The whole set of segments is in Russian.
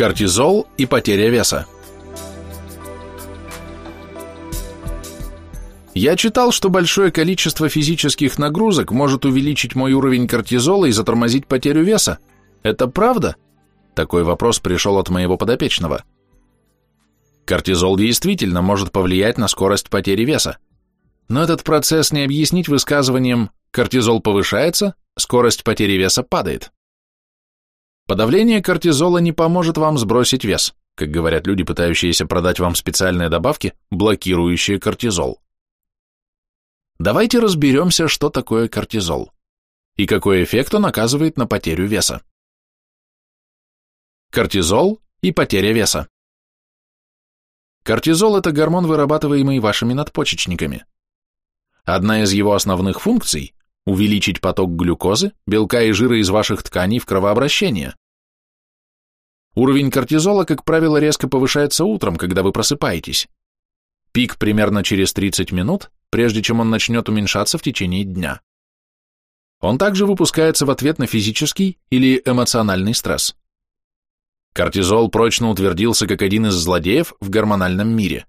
Кортизол и потеря веса. Я читал, что большое количество физических нагрузок может увеличить мой уровень кортизола и затормозить потерю веса. Это правда? Такой вопрос пришел от моего подопечного. Кортизол действительно может повлиять на скорость потери веса. Но этот процесс не объяснить высказыванием «кортизол повышается, скорость потери веса падает». Подавление кортизола не поможет вам сбросить вес, как говорят люди, пытающиеся продать вам специальные добавки, блокирующие кортизол. Давайте разберемся, что такое кортизол и какой эффект он оказывает на потерю веса. Кортизол и потеря веса. Кортизол – это гормон, вырабатываемый вашими надпочечниками. Одна из его основных функций – увеличить поток глюкозы, белка и жира из ваших тканей в кровообращение. Уровень кортизола, как правило, резко повышается утром, когда вы просыпаетесь. Пик примерно через 30 минут, прежде чем он начнет уменьшаться в течение дня. Он также выпускается в ответ на физический или эмоциональный стресс. Кортизол прочно утвердился как один из злодеев в гормональном мире.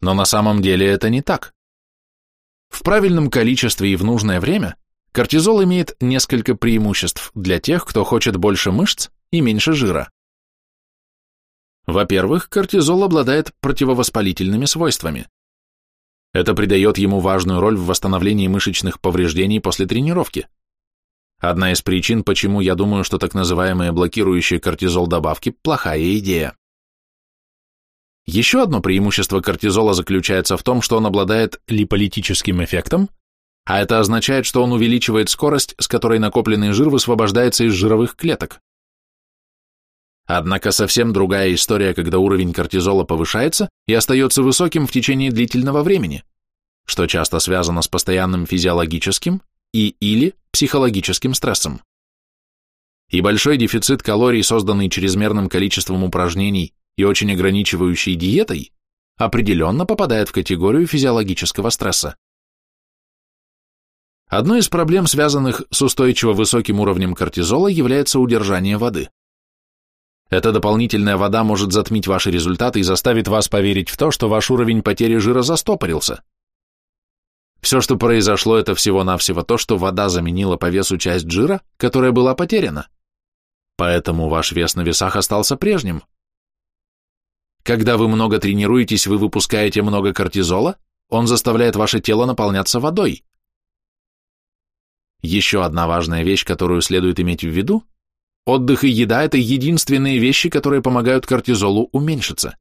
Но на самом деле это не так. В правильном количестве и в нужное время кортизол имеет несколько преимуществ для тех, кто хочет больше мышц и меньше жира. Во-первых, кортизол обладает противовоспалительными свойствами. Это придает ему важную роль в восстановлении мышечных повреждений после тренировки. Одна из причин, почему я думаю, что так называемые блокирующие кортизол добавки – плохая идея. Еще одно преимущество кортизола заключается в том, что он обладает липолитическим эффектом, а это означает, что он увеличивает скорость, с которой накопленный жир высвобождается из жировых клеток. Однако совсем другая история, когда уровень кортизола повышается и остается высоким в течение длительного времени, что часто связано с постоянным физиологическим и или психологическим стрессом. И большой дефицит калорий, созданный чрезмерным количеством упражнений и очень ограничивающей диетой, определенно попадает в категорию физиологического стресса. Одной из проблем, связанных с устойчиво высоким уровнем кортизола, является удержание воды. Эта дополнительная вода может затмить ваши результаты и заставит вас поверить в то, что ваш уровень потери жира застопорился. Все, что произошло, это всего-навсего то, что вода заменила по весу часть жира, которая была потеряна. Поэтому ваш вес на весах остался прежним. Когда вы много тренируетесь, вы выпускаете много кортизола, он заставляет ваше тело наполняться водой. Еще одна важная вещь, которую следует иметь в виду, Отдых и еда – это единственные вещи, которые помогают кортизолу уменьшиться.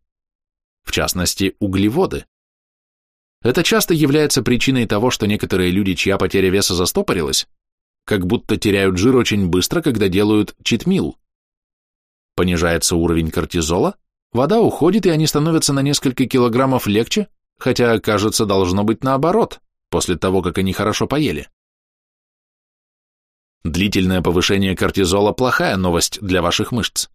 В частности, углеводы. Это часто является причиной того, что некоторые люди, чья потеря веса застопорилась, как будто теряют жир очень быстро, когда делают читмил. Понижается уровень кортизола, вода уходит, и они становятся на несколько килограммов легче, хотя, кажется, должно быть наоборот, после того, как они хорошо поели. Длительное повышение кортизола – плохая новость для ваших мышц.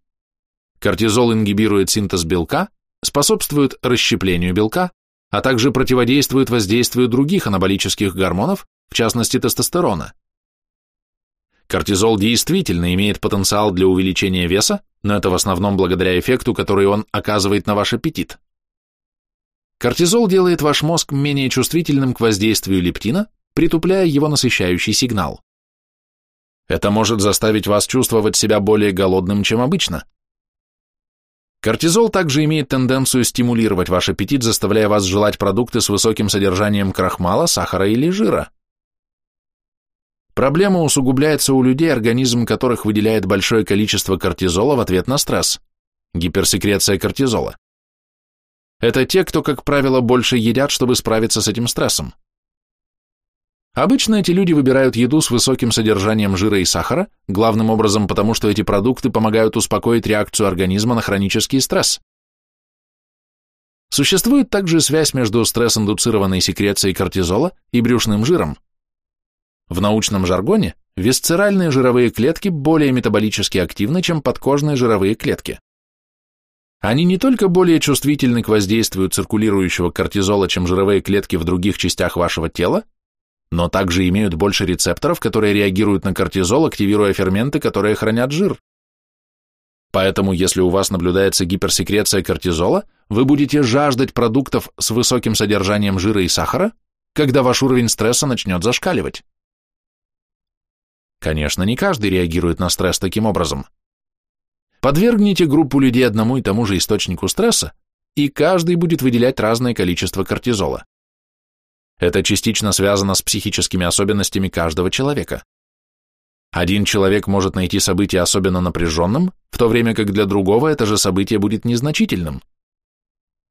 Кортизол ингибирует синтез белка, способствует расщеплению белка, а также противодействует воздействию других анаболических гормонов, в частности тестостерона. Кортизол действительно имеет потенциал для увеличения веса, но это в основном благодаря эффекту, который он оказывает на ваш аппетит. Кортизол делает ваш мозг менее чувствительным к воздействию лептина, притупляя его насыщающий сигнал. Это может заставить вас чувствовать себя более голодным, чем обычно. Кортизол также имеет тенденцию стимулировать ваш аппетит, заставляя вас желать продукты с высоким содержанием крахмала, сахара или жира. Проблема усугубляется у людей, организм которых выделяет большое количество кортизола в ответ на стресс. Гиперсекреция кортизола. Это те, кто, как правило, больше едят, чтобы справиться с этим стрессом. Обычно эти люди выбирают еду с высоким содержанием жира и сахара, главным образом потому, что эти продукты помогают успокоить реакцию организма на хронический стресс. Существует также связь между стресс-индуцированной секрецией кортизола и брюшным жиром. В научном жаргоне висцеральные жировые клетки более метаболически активны, чем подкожные жировые клетки. Они не только более чувствительны к воздействию циркулирующего кортизола, чем жировые клетки в других частях вашего тела, но также имеют больше рецепторов, которые реагируют на кортизол, активируя ферменты, которые хранят жир. Поэтому, если у вас наблюдается гиперсекреция кортизола, вы будете жаждать продуктов с высоким содержанием жира и сахара, когда ваш уровень стресса начнет зашкаливать. Конечно, не каждый реагирует на стресс таким образом. Подвергните группу людей одному и тому же источнику стресса, и каждый будет выделять разное количество кортизола. Это частично связано с психическими особенностями каждого человека. Один человек может найти событие особенно напряженным, в то время как для другого это же событие будет незначительным.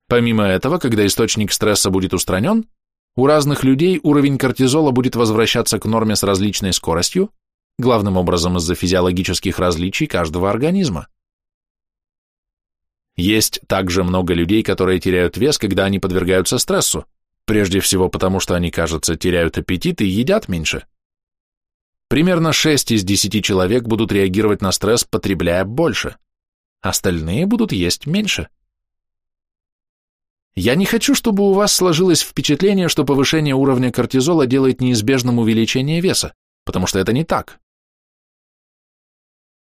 Помимо этого, когда источник стресса будет устранен, у разных людей уровень кортизола будет возвращаться к норме с различной скоростью, главным образом из-за физиологических различий каждого организма. Есть также много людей, которые теряют вес, когда они подвергаются стрессу, Прежде всего потому, что они, кажется, теряют аппетит и едят меньше. Примерно 6 из 10 человек будут реагировать на стресс, потребляя больше. Остальные будут есть меньше. Я не хочу, чтобы у вас сложилось впечатление, что повышение уровня кортизола делает неизбежным увеличение веса, потому что это не так.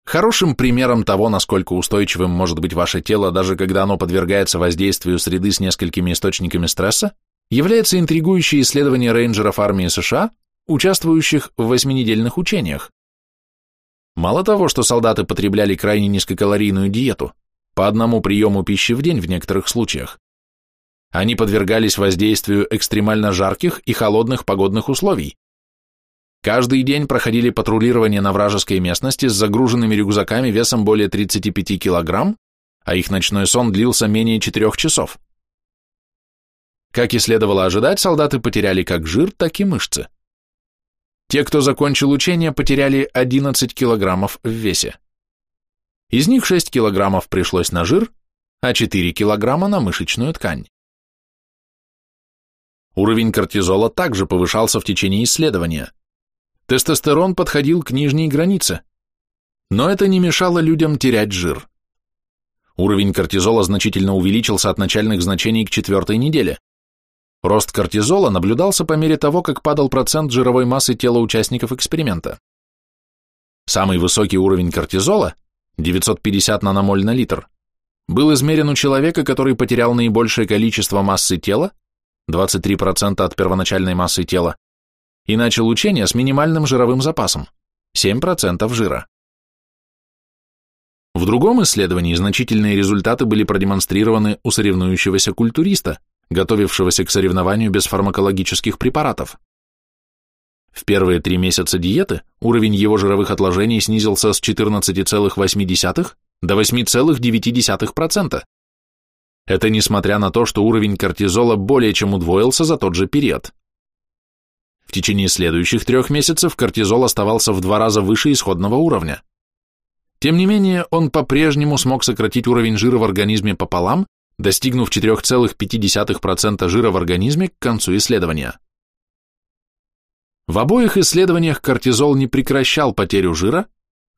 Хорошим примером того, насколько устойчивым может быть ваше тело, даже когда оно подвергается воздействию среды с несколькими источниками стресса, является интригующее исследование рейнджеров армии США, участвующих в восьминедельных учениях. Мало того, что солдаты потребляли крайне низкокалорийную диету, по одному приему пищи в день в некоторых случаях, они подвергались воздействию экстремально жарких и холодных погодных условий. Каждый день проходили патрулирование на вражеской местности с загруженными рюкзаками весом более 35 килограмм, а их ночной сон длился менее 4 часов. Как и следовало ожидать, солдаты потеряли как жир, так и мышцы. Те, кто закончил учение, потеряли 11 килограммов в весе. Из них 6 килограммов пришлось на жир, а 4 килограмма на мышечную ткань. Уровень кортизола также повышался в течение исследования. Тестостерон подходил к нижней границе, но это не мешало людям терять жир. Уровень кортизола значительно увеличился от начальных значений к четвертой неделе. Рост кортизола наблюдался по мере того, как падал процент жировой массы тела участников эксперимента. Самый высокий уровень кортизола, 950 наномоль на литр, был измерен у человека, который потерял наибольшее количество массы тела, 23% от первоначальной массы тела, и начал учение с минимальным жировым запасом, 7% жира. В другом исследовании значительные результаты были продемонстрированы у соревнующегося культуриста, готовившегося к соревнованию без фармакологических препаратов. В первые три месяца диеты уровень его жировых отложений снизился с 14,8 до 8,9%. Это несмотря на то, что уровень кортизола более чем удвоился за тот же период. В течение следующих трех месяцев кортизол оставался в два раза выше исходного уровня. Тем не менее, он по-прежнему смог сократить уровень жира в организме пополам достигнув 4,5% жира в организме к концу исследования. В обоих исследованиях кортизол не прекращал потерю жира,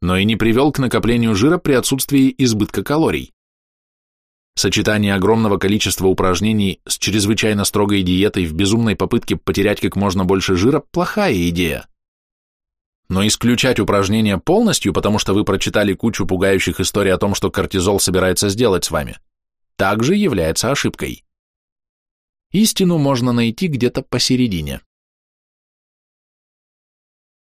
но и не привел к накоплению жира при отсутствии избытка калорий. Сочетание огромного количества упражнений с чрезвычайно строгой диетой в безумной попытке потерять как можно больше жира – плохая идея. Но исключать упражнения полностью, потому что вы прочитали кучу пугающих историй о том, что кортизол собирается сделать с вами – также является ошибкой. Истину можно найти где-то посередине.